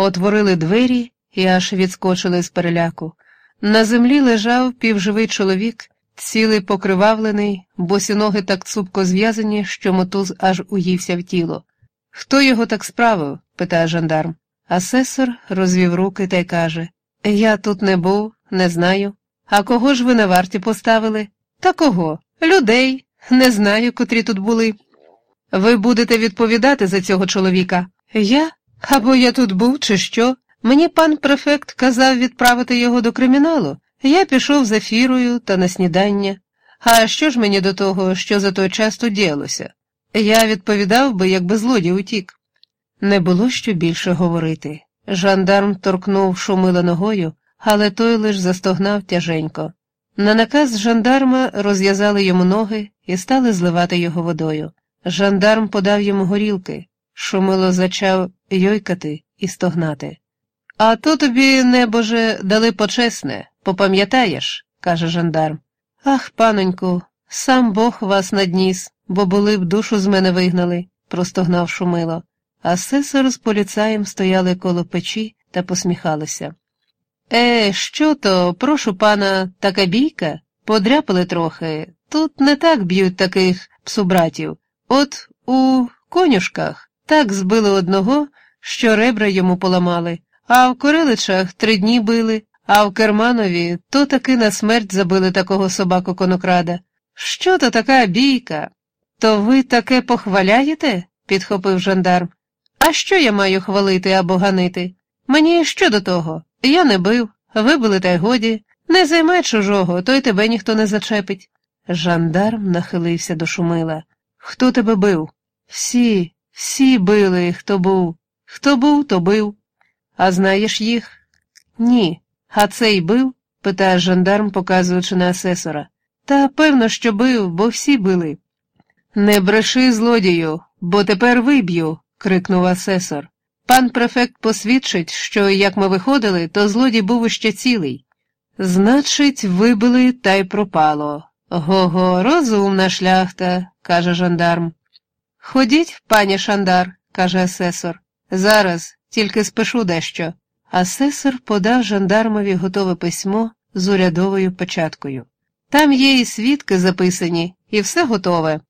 Отворили двері і аж відскочили з переляку. На землі лежав півживий чоловік, цілий покривавлений, босі ноги так цупко зв'язані, що мотуз аж уївся в тіло. Хто його так справив? питає жандарм. Асесор розвів руки та й каже Я тут не був, не знаю. А кого ж ви на варті поставили? Та кого? Людей. Не знаю, котрі тут були. Ви будете відповідати за цього чоловіка. Я? Або я тут був, чи що? Мені пан префект казав відправити його до криміналу. Я пішов за фірою та на снідання. А що ж мені до того, що за той час тут діялося? Я відповідав би, якби злодій утік. Не було що більше говорити. Жандарм торкнув шумила ногою, але той лиш застогнав тяженько. На наказ жандарма розв'язали йому ноги і стали зливати його водою. Жандарм подав йому горілки. Шумило зачав йойкати і стогнати. А то тобі, небоже, дали почесне, попам'ятаєш, каже жандарм. Ах, паноньку, сам Бог вас надніс, бо були б душу з мене вигнали, простогнав шумило. Асесор з поліцаєм стояли коло печі та посміхалися. Е, що то, прошу пана, така бійка? Подряпали трохи. Тут не так б'ють таких псубратів. От у конюшках так збили одного, що ребра йому поламали, а в Кориличах три дні били, а в Керманові то таки на смерть забили такого собаку конокрада. Що то така бійка? То ви таке похваляєте? підхопив жандарм. А що я маю хвалити або ганити? Мені що до того? Я не бив, вибили та й годі. Не займай чужого, то й тебе ніхто не зачепить. Жандарм нахилився до шумила. Хто тебе бив? Всі, всі били, хто був. Хто був, то бив. А знаєш їх? Ні. А цей бив? питає жандарм, показуючи на асесора. Та певно, що бив, бо всі били. Не бреши, злодію, бо тепер виб'ю, крикнув асесор. Пан префект посвідчить, що як ми виходили, то злодій був іще цілий. Значить, вибили та й пропало. Го-го, розумна шляхта, каже жандарм. Ходіть, пані Шандар, каже асесор. Зараз тільки спишу дещо. Асесор подав жандармові готове письмо з урядовою печаткою. Там є і свідки записані, і все готове.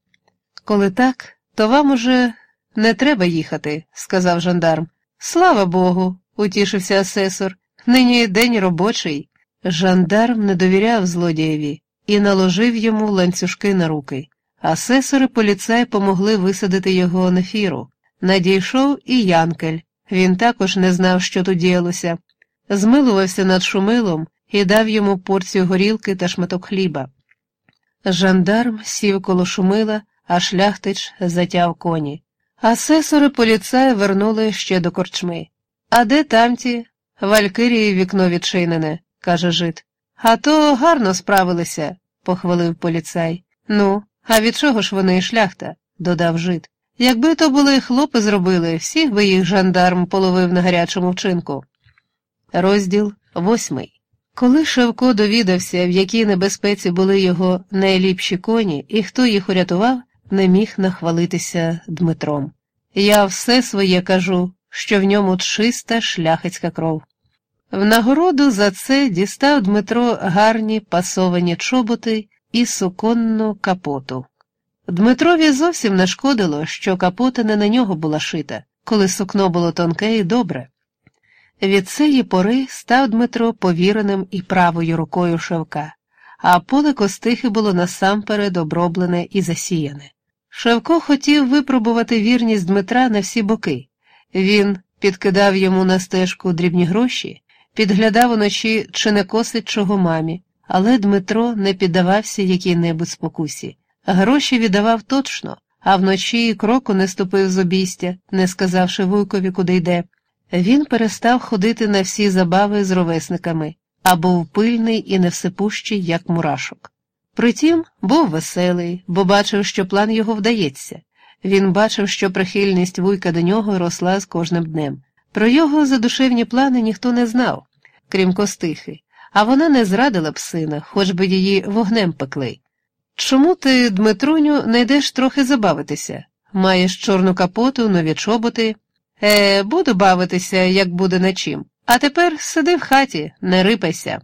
Коли так, то вам уже не треба їхати, сказав жандарм. Слава Богу, утішився асесор. Нині день робочий. Жандарм не довіряв злодієві і наложив йому ланцюжки на руки. Асесори поліцай помогли висадити його на фіру. Надійшов і Янкель. Він також не знав, що тут діялося. Змилувався над шумилом і дав йому порцію горілки та шматок хліба. Жандарм сів коло шумила, а шляхтич затяв коні. Асесори поліцаї вернули ще до корчми. А де тамті? Валькирії вікно відчинене, каже жит. А то гарно справилися, похвалив поліцай. Ну, а від чого ж вони шляхта? додав жит. Якби то були хлопи зробили, всіх би їх жандарм половив на гарячому вчинку. Розділ восьмий. Коли Шевко довідався, в якій небезпеці були його найліпші коні і хто їх урятував, не міг нахвалитися Дмитром. Я все своє кажу, що в ньому чиста шляхетська кров. В нагороду за це дістав Дмитро гарні пасовані чоботи і суконну капоту. Дмитрові зовсім не шкодило, що капота не на нього була шита, коли сукно було тонке і добре. Від цієї пори став Дмитро повіреним і правою рукою Шевка, а поле костихи було насамперед оброблене і засіяне. Шевко хотів випробувати вірність Дмитра на всі боки. Він підкидав йому на стежку дрібні гроші, підглядав уночі, чи не косить чого мамі, але Дмитро не піддавався якій-небудь спокусі. Гроші віддавав точно, а вночі і кроку не ступив з обійстя, не сказавши вуйкові, куди йде. Він перестав ходити на всі забави з ровесниками, а був пильний і невсипущий, як мурашок. Притім, був веселий, бо бачив, що план його вдається. Він бачив, що прихильність вуйка до нього росла з кожним днем. Про його задушевні плани ніхто не знав, крім костихи, а вона не зрадила б сина, хоч би її вогнем пекли. Чому ти, Дмитруню, не йдеш трохи забавитися? Маєш чорну капоту, нові чоботи. Е, буду бавитися, як буде на чим. А тепер сиди в хаті, не рипайся.